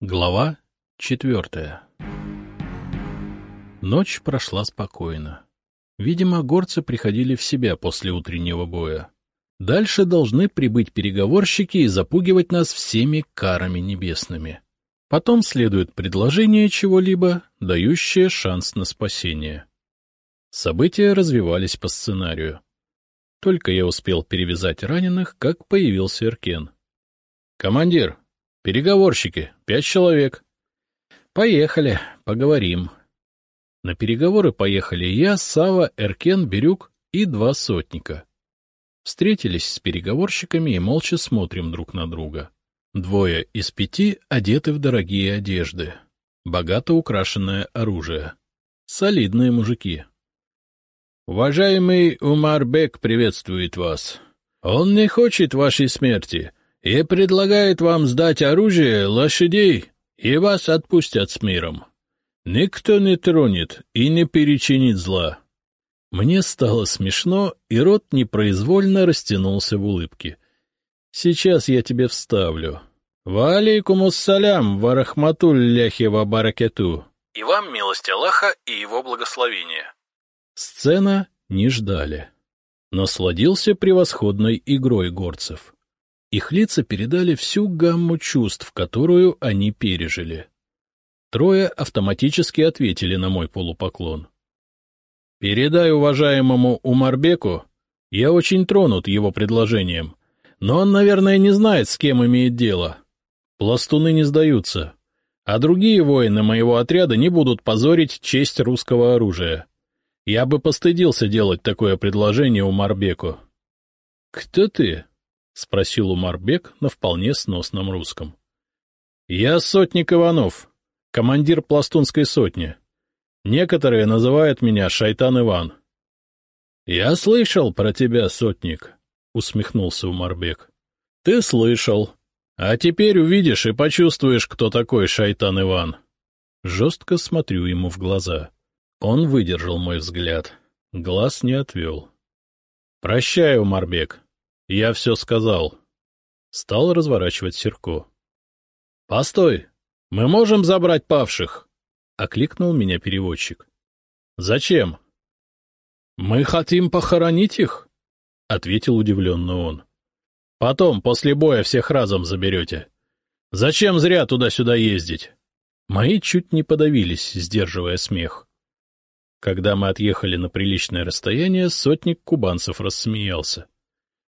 Глава четвертая Ночь прошла спокойно. Видимо, горцы приходили в себя после утреннего боя. Дальше должны прибыть переговорщики и запугивать нас всеми карами небесными. Потом следует предложение чего-либо, дающее шанс на спасение. События развивались по сценарию. Только я успел перевязать раненых, как появился Эркен. — Командир, переговорщики, пять человек. — Поехали, поговорим. На переговоры поехали я, Сава, Эркен, Бирюк и два сотника. Встретились с переговорщиками и молча смотрим друг на друга. Двое из пяти одеты в дорогие одежды, богато украшенное оружие. Солидные мужики. Уважаемый Умарбек приветствует вас. Он не хочет вашей смерти и предлагает вам сдать оружие, лошадей, и вас отпустят с миром. Никто не тронет и не перечинит зла. Мне стало смешно, и рот непроизвольно растянулся в улыбке. Сейчас я тебе вставлю. Валейкум ассалям, варахматулляхи ва баракету. И вам милость Аллаха и его благословение. Сцена не ждали. Насладился превосходной игрой горцев. Их лица передали всю гамму чувств, которую они пережили. Трое автоматически ответили на мой полупоклон. — Передай уважаемому Умарбеку, я очень тронут его предложением, но он, наверное, не знает, с кем имеет дело. Пластуны не сдаются, а другие воины моего отряда не будут позорить честь русского оружия. Я бы постыдился делать такое предложение Умарбеку. — Кто ты? — спросил Умарбек на вполне сносном русском. — Я сотник Иванов, командир пластунской сотни. Некоторые называют меня Шайтан Иван. — Я слышал про тебя, сотник, — усмехнулся Умарбек. — Ты слышал. А теперь увидишь и почувствуешь, кто такой Шайтан Иван. Жестко смотрю ему в глаза. Он выдержал мой взгляд. Глаз не отвел. — Прощай, Умарбек. Я все сказал. Стал разворачивать Серко. — Постой! Мы можем забрать павших? — окликнул меня переводчик. — Зачем? — Мы хотим похоронить их, — ответил удивленно он. — Потом, после боя, всех разом заберете. Зачем зря туда-сюда ездить? Мои чуть не подавились, сдерживая смех. Когда мы отъехали на приличное расстояние, сотник кубанцев рассмеялся. —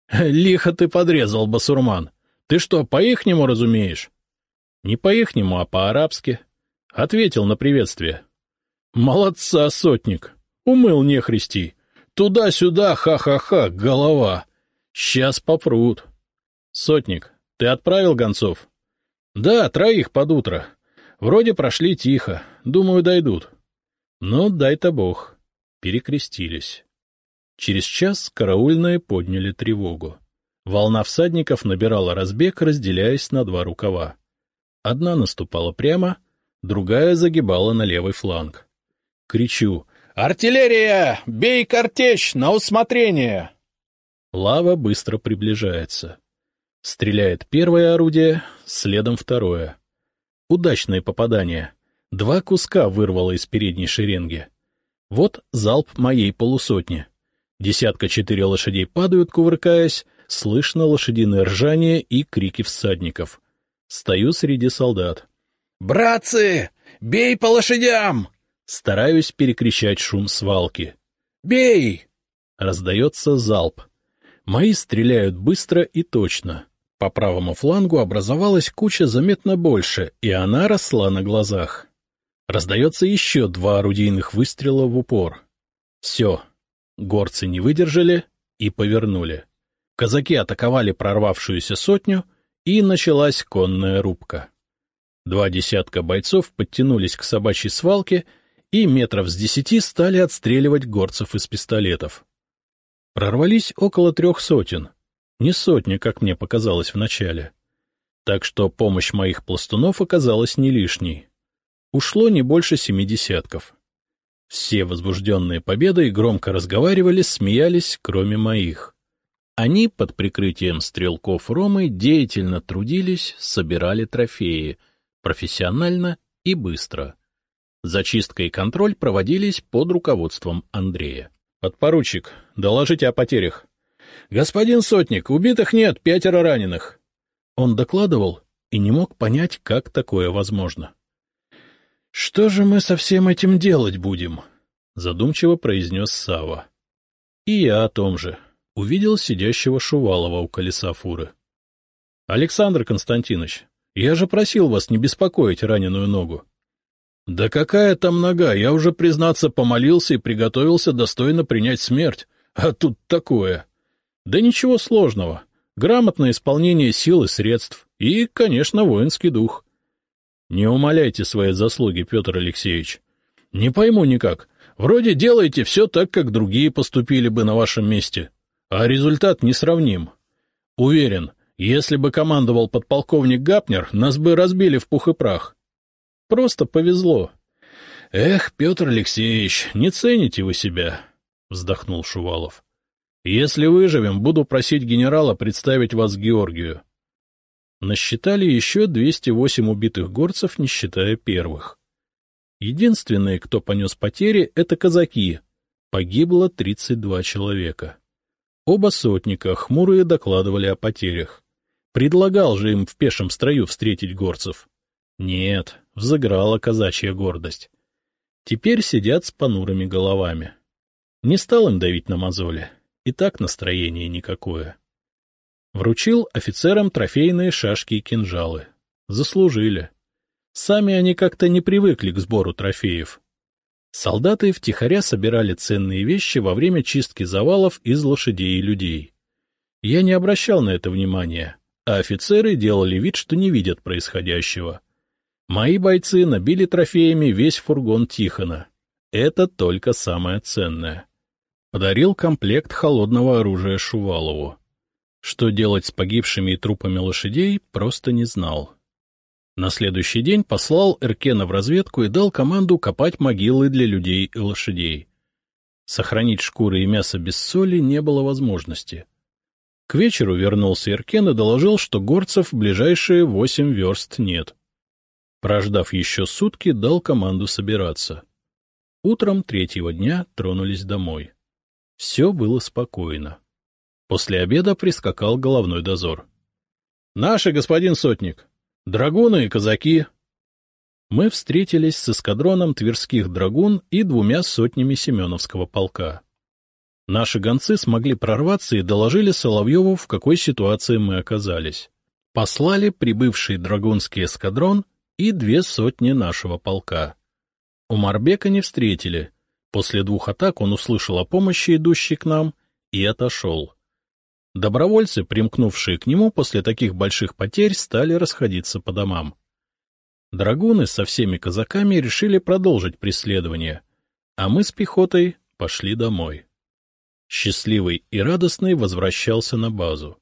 Лихо ты подрезал, басурман. Ты что, по-ихнему разумеешь? Не по-ихнему, а по-арабски. Ответил на приветствие. Молодца, сотник. Умыл нехристи. Туда-сюда, ха-ха-ха, голова. Сейчас попрут. Сотник, ты отправил гонцов? Да, троих под утро. Вроде прошли тихо. Думаю, дойдут. Ну, дай-то бог. Перекрестились. Через час караульные подняли тревогу. Волна всадников набирала разбег, разделяясь на два рукава. Одна наступала прямо, другая загибала на левый фланг. Кричу «Артиллерия! Бей картечь! На усмотрение!» Лава быстро приближается. Стреляет первое орудие, следом второе. Удачное попадание. Два куска вырвало из передней шеренги. Вот залп моей полусотни. Десятка четыре лошадей падают, кувыркаясь, слышно лошадиное ржание и крики всадников. Стою среди солдат. «Братцы, бей по лошадям!» Стараюсь перекричать шум свалки. «Бей!» Раздается залп. Мои стреляют быстро и точно. По правому флангу образовалась куча заметно больше, и она росла на глазах. Раздается еще два орудийных выстрела в упор. Все. Горцы не выдержали и повернули. Казаки атаковали прорвавшуюся сотню — и началась конная рубка. Два десятка бойцов подтянулись к собачьей свалке и метров с десяти стали отстреливать горцев из пистолетов. Прорвались около трех сотен, не сотни, как мне показалось вначале. Так что помощь моих пластунов оказалась не лишней. Ушло не больше семи десятков. Все возбужденные победой громко разговаривали, смеялись, кроме моих. Они под прикрытием стрелков Ромы деятельно трудились, собирали трофеи, Профессионально и быстро. Зачистка и контроль проводились под руководством Андрея. — Подпоручик, доложите о потерях. — Господин Сотник, убитых нет, пятеро раненых. Он докладывал и не мог понять, как такое возможно. — Что же мы со всем этим делать будем? — задумчиво произнес Сава. И я о том же. Увидел сидящего Шувалова у колеса фуры. — Александр Константинович, я же просил вас не беспокоить раненую ногу. — Да какая там нога? Я уже, признаться, помолился и приготовился достойно принять смерть. А тут такое. Да ничего сложного. Грамотное исполнение сил и средств. И, конечно, воинский дух. Не умоляйте свои заслуги, Петр Алексеевич. Не пойму никак. Вроде делаете все так, как другие поступили бы на вашем месте, а результат несравним. Уверен, если бы командовал подполковник Гапнер, нас бы разбили в пух и прах. Просто повезло. — Эх, Петр Алексеевич, не цените вы себя, — вздохнул Шувалов. — Если выживем, буду просить генерала представить вас Георгию. Насчитали еще 208 убитых горцев, не считая первых. Единственные, кто понес потери, — это казаки. Погибло 32 человека. Оба сотника хмурые докладывали о потерях. Предлагал же им в пешем строю встретить горцев. Нет, взыграла казачья гордость. Теперь сидят с понурыми головами. Не стал им давить на мозоли. И так настроение никакое. Вручил офицерам трофейные шашки и кинжалы. Заслужили. Сами они как-то не привыкли к сбору трофеев. Солдаты втихаря собирали ценные вещи во время чистки завалов из лошадей и людей. Я не обращал на это внимания, а офицеры делали вид, что не видят происходящего. Мои бойцы набили трофеями весь фургон Тихона. Это только самое ценное. Подарил комплект холодного оружия Шувалову. Что делать с погибшими и трупами лошадей, просто не знал. На следующий день послал Эркена в разведку и дал команду копать могилы для людей и лошадей. Сохранить шкуры и мясо без соли не было возможности. К вечеру вернулся Эркен и доложил, что горцев в ближайшие восемь верст нет. Прождав еще сутки, дал команду собираться. Утром третьего дня тронулись домой. Все было спокойно. После обеда прискакал головной дозор. — Наши, господин сотник! Драгуны и казаки. Мы встретились с эскадроном тверских драгун и двумя сотнями Семеновского полка. Наши гонцы смогли прорваться и доложили Соловьеву, в какой ситуации мы оказались. Послали прибывший драгунский эскадрон и две сотни нашего полка. У Марбека не встретили. После двух атак он услышал о помощи, идущей к нам, и отошел. Добровольцы, примкнувшие к нему после таких больших потерь, стали расходиться по домам. Драгуны со всеми казаками решили продолжить преследование, а мы с пехотой пошли домой. Счастливый и радостный возвращался на базу.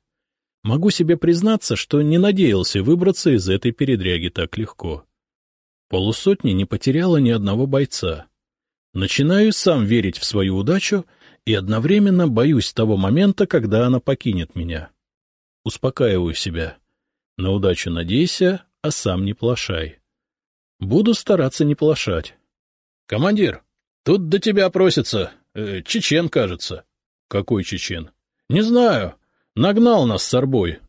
Могу себе признаться, что не надеялся выбраться из этой передряги так легко. Полусотни не потеряла ни одного бойца. Начинаю сам верить в свою удачу и одновременно боюсь того момента, когда она покинет меня. Успокаиваю себя. На удачу надейся, а сам не плашай. Буду стараться не плашать. — Командир, тут до тебя просится. Э, чечен, кажется. — Какой чечен? — Не знаю. Нагнал нас с арбой.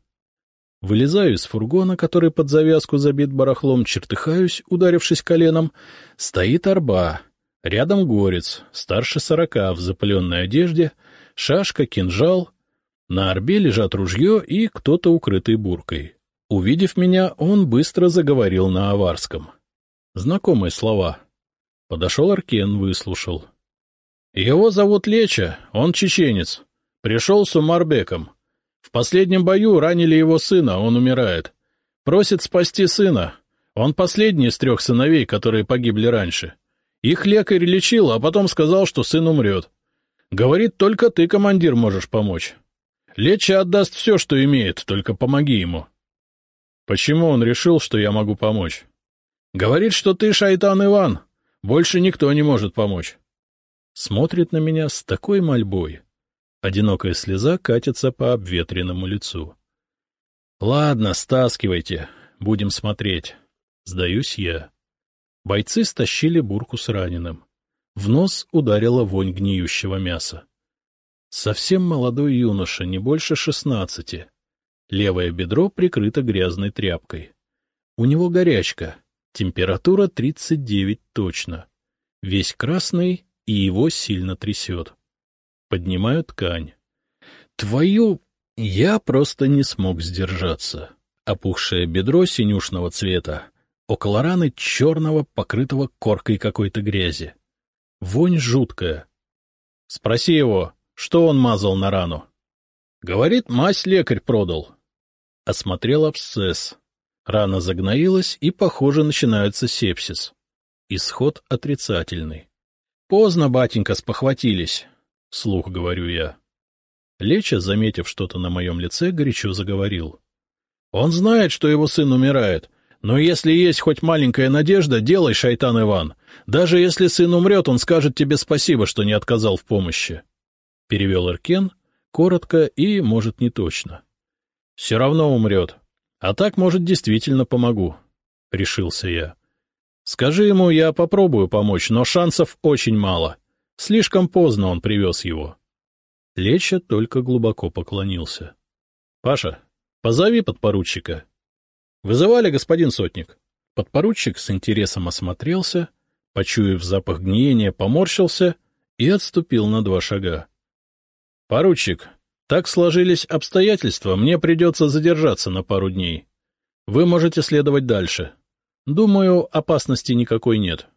Вылезаю из фургона, который под завязку забит барахлом, чертыхаюсь, ударившись коленом. Стоит арба. Рядом горец, старше сорока, в запыленной одежде, шашка, кинжал. На орбе лежат ружье и кто-то укрытый буркой. Увидев меня, он быстро заговорил на аварском. Знакомые слова. Подошел Аркен, выслушал. — Его зовут Леча, он чеченец. Пришел с Умарбеком. В последнем бою ранили его сына, он умирает. Просит спасти сына. Он последний из трех сыновей, которые погибли раньше. — их лекарь лечил, а потом сказал, что сын умрет. Говорит, только ты, командир, можешь помочь. Леча отдаст все, что имеет, только помоги ему. Почему он решил, что я могу помочь? Говорит, что ты шайтан Иван. Больше никто не может помочь. Смотрит на меня с такой мольбой. Одинокая слеза катится по обветренному лицу. Ладно, стаскивайте, будем смотреть. Сдаюсь я. Бойцы стащили бурку с раненым. В нос ударила вонь гниющего мяса. Совсем молодой юноша, не больше шестнадцати. Левое бедро прикрыто грязной тряпкой. У него горячка, температура 39 точно. Весь красный, и его сильно трясет. Поднимаю ткань. Твою... Я просто не смог сдержаться. Опухшее бедро синюшного цвета, около раны черного, покрытого коркой какой-то грязи. Вонь жуткая. Спроси его, что он мазал на рану. Говорит, мазь лекарь продал. Осмотрел абсцесс. Рана загноилась, и, похоже, начинается сепсис. Исход отрицательный. — Поздно, батенька, спохватились, — слух говорю я. Леча, заметив что-то на моем лице, горячо заговорил. — Он знает, что его сын умирает, но если есть хоть маленькая надежда, делай, шайтан Иван. Даже если сын умрет, он скажет тебе спасибо, что не отказал в помощи. Перевел Эркен, коротко и, может, не точно. — Все равно умрет. А так, может, действительно помогу, — решился я. Скажи ему, я попробую помочь, но шансов очень мало. Слишком поздно он привез его. Леча только глубоко поклонился. — Паша, позови подпоручика. — Вызывали, господин сотник. Подпоручик с интересом осмотрелся, почуяв запах гниения, поморщился и отступил на два шага. — Поручик, так сложились обстоятельства, мне придется задержаться на пару дней. Вы можете следовать дальше. Думаю, опасности никакой нет.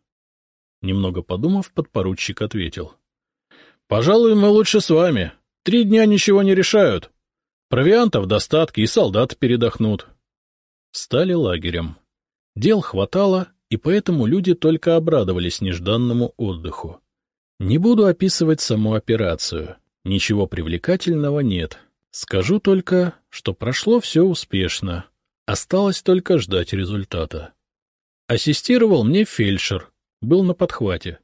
Немного подумав, подпоручик ответил. — Пожалуй, мы лучше с вами. Три дня ничего не решают. Провиантов достатки, и солдаты передохнут. Стали лагерем. Дел хватало, и поэтому люди только обрадовались нежданному отдыху. Не буду описывать саму операцию. Ничего привлекательного нет. Скажу только, что прошло все успешно. Осталось только ждать результата. Ассистировал мне фельдшер, был на подхвате.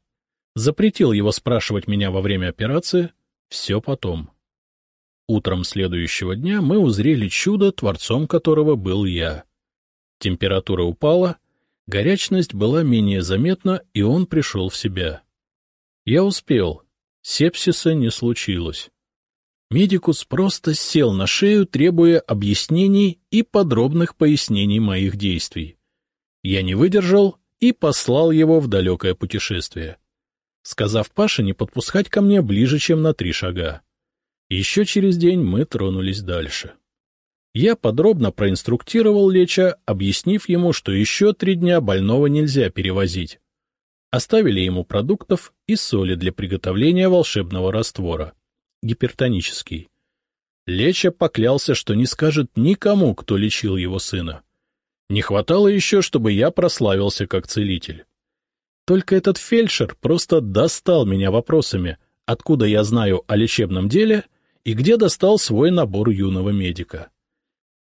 Запретил его спрашивать меня во время операции, все потом. Утром следующего дня мы узрели чудо, творцом которого был я. Температура упала, горячность была менее заметна, и он пришел в себя. Я успел, сепсиса не случилось. Медикус просто сел на шею, требуя объяснений и подробных пояснений моих действий. Я не выдержал и послал его в далекое путешествие, сказав Паше не подпускать ко мне ближе, чем на три шага. Еще через день мы тронулись дальше. Я подробно проинструктировал Леча, объяснив ему, что еще три дня больного нельзя перевозить. Оставили ему продуктов и соли для приготовления волшебного раствора. Гипертонический. Леча поклялся, что не скажет никому, кто лечил его сына. Не хватало еще, чтобы я прославился как целитель. Только этот фельдшер просто достал меня вопросами, откуда я знаю о лечебном деле и где достал свой набор юного медика.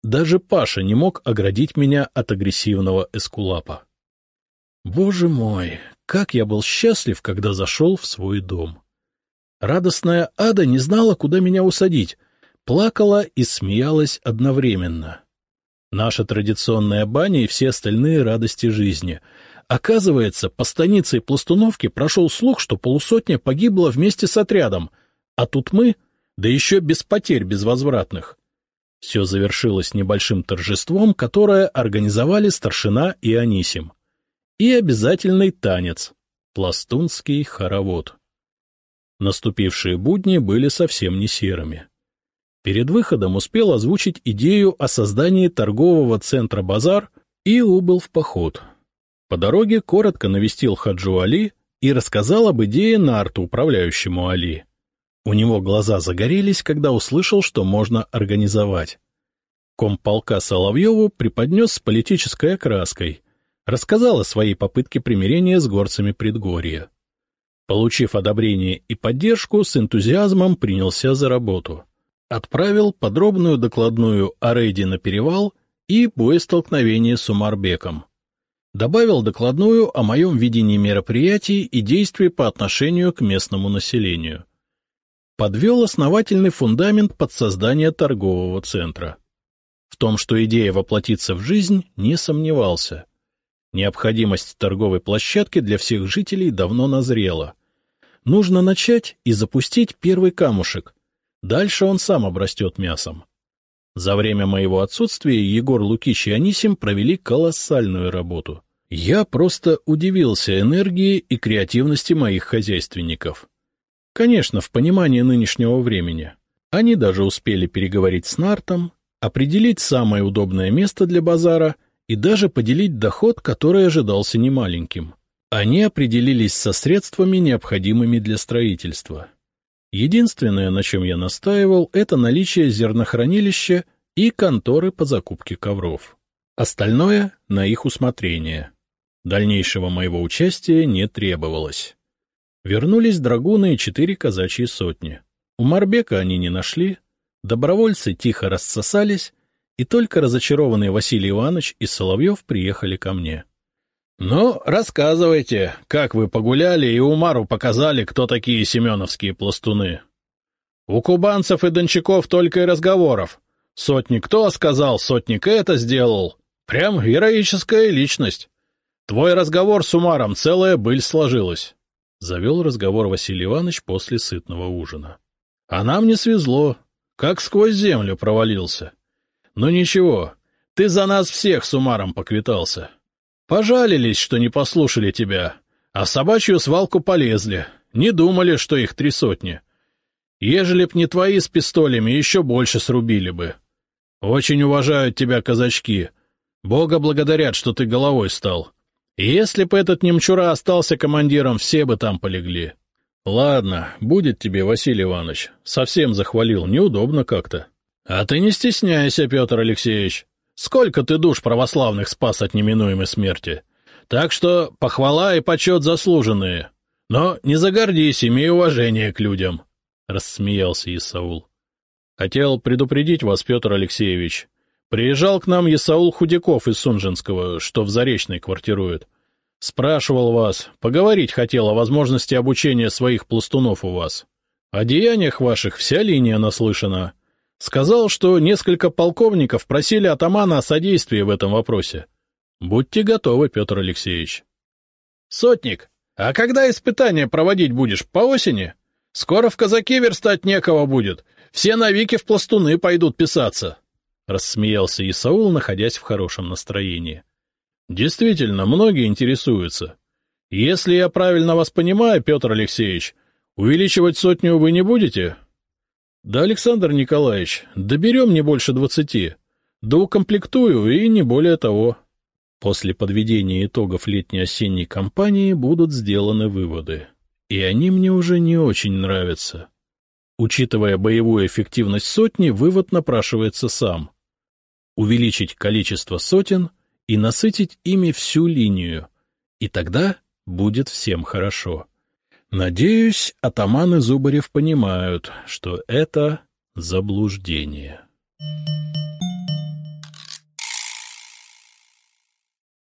Даже Паша не мог оградить меня от агрессивного эскулапа. Боже мой, как я был счастлив, когда зашел в свой дом. Радостная ада не знала, куда меня усадить, плакала и смеялась одновременно. Наша традиционная баня и все остальные радости жизни. Оказывается, по станице Пластуновки прошел слух, что полусотня погибла вместе с отрядом, а тут мы, да еще без потерь безвозвратных. Все завершилось небольшим торжеством, которое организовали старшина и Анисим. И обязательный танец — пластунский хоровод. Наступившие будни были совсем не серыми. Перед выходом успел озвучить идею о создании торгового центра «Базар» и убыл в поход. По дороге коротко навестил Хаджу Али и рассказал об идее Нарту, управляющему Али. У него глаза загорелись, когда услышал, что можно организовать. Комполка Соловьеву преподнес с политической окраской, рассказал о своей попытке примирения с горцами предгорья. Получив одобрение и поддержку, с энтузиазмом принялся за работу отправил подробную докладную о рейде на перевал и боестолкновении с Умарбеком. Добавил докладную о моем видении мероприятий и действий по отношению к местному населению. Подвел основательный фундамент под создание торгового центра. В том, что идея воплотится в жизнь, не сомневался. Необходимость торговой площадки для всех жителей давно назрела. Нужно начать и запустить первый камушек. Дальше он сам обрастет мясом. За время моего отсутствия Егор Лукич и Анисим провели колоссальную работу. Я просто удивился энергии и креативности моих хозяйственников. Конечно, в понимании нынешнего времени. Они даже успели переговорить с Нартом, определить самое удобное место для базара и даже поделить доход, который ожидался немаленьким. Они определились со средствами, необходимыми для строительства. Единственное, на чем я настаивал, это наличие зернохранилища и конторы по закупке ковров. Остальное — на их усмотрение. Дальнейшего моего участия не требовалось. Вернулись драгуны и четыре казачьи сотни. У Марбека они не нашли, добровольцы тихо рассосались, и только разочарованный Василий Иванович и Соловьев приехали ко мне. — Ну, рассказывайте, как вы погуляли и Умару показали, кто такие семеновские пластуны. У кубанцев и дончаков только и разговоров. Сотник то сказал, сотник это сделал. Прям героическая личность. Твой разговор с Умаром целая быль сложилась. Завел разговор Василий Иванович после сытного ужина. — А нам не свезло. Как сквозь землю провалился. Но ничего, ты за нас всех с Умаром поквитался. Пожалились, что не послушали тебя, а в собачью свалку полезли, не думали, что их три сотни. Ежели б не твои с пистолями, еще больше срубили бы. Очень уважают тебя казачки. Бога благодарят, что ты головой стал. Если бы этот немчура остался командиром, все бы там полегли. Ладно, будет тебе, Василий Иванович. Совсем захвалил, неудобно как-то. А ты не стесняйся, Петр Алексеевич. Сколько ты душ православных спас от неминуемой смерти. Так что похвала и почет заслуженные. Но не загордись, имей уважение к людям, — рассмеялся Исаул. Хотел предупредить вас, Петр Алексеевич. Приезжал к нам Исаул Худяков из Сунжинского, что в Заречной квартирует. Спрашивал вас, поговорить хотел о возможности обучения своих пластунов у вас. О деяниях ваших вся линия наслышана. Сказал, что несколько полковников просили атамана о содействии в этом вопросе. Будьте готовы, Петр Алексеевич. — Сотник, а когда испытания проводить будешь, по осени? Скоро в казаки верстать некого будет. Все навики в пластуны пойдут писаться. — рассмеялся Исаул, находясь в хорошем настроении. — Действительно, многие интересуются. Если я правильно вас понимаю, Петр Алексеевич, увеличивать сотню вы не будете? —— Да, Александр Николаевич, доберем не больше двадцати. Да укомплектую, и не более того. После подведения итогов летней-осенней кампании будут сделаны выводы. И они мне уже не очень нравятся. Учитывая боевую эффективность сотни, вывод напрашивается сам. Увеличить количество сотен и насытить ими всю линию. И тогда будет всем хорошо. Надеюсь, атаманы Зубарев понимают, что это заблуждение. Thank you.